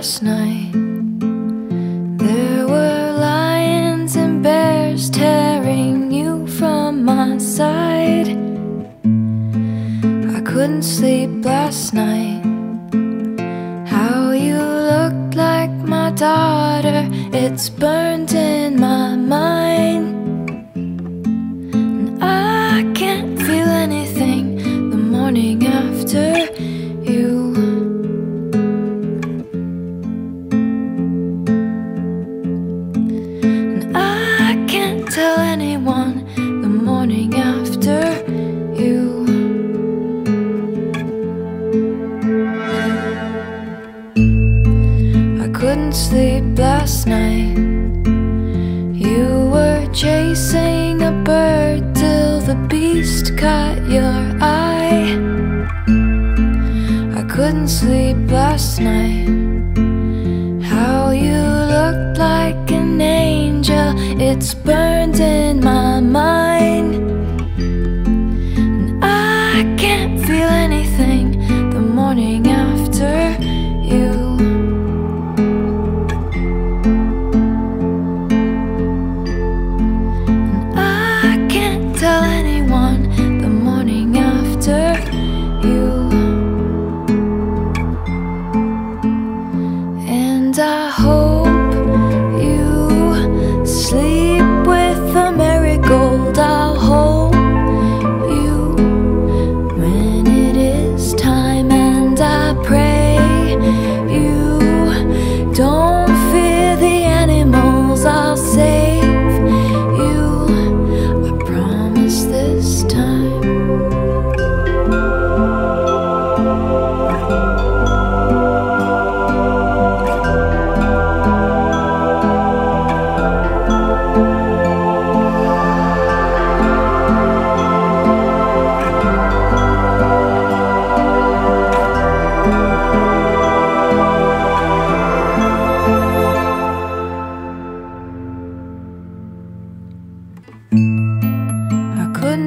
last night. There were lions and bears tearing you from my side. I couldn't sleep last night. How you looked like my daughter, it's burned in my mind. couldn't sleep last night. You were chasing a bird till the beast caught your eye. I couldn't sleep last night. How you looked like an angel, it's burning.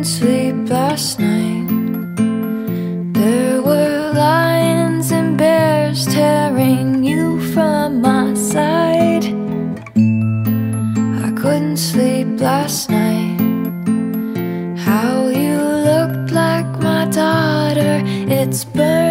couldn't sleep last night. There were lions and bears tearing you from my side. I couldn't sleep last night. How you looked like my daughter, it's burning.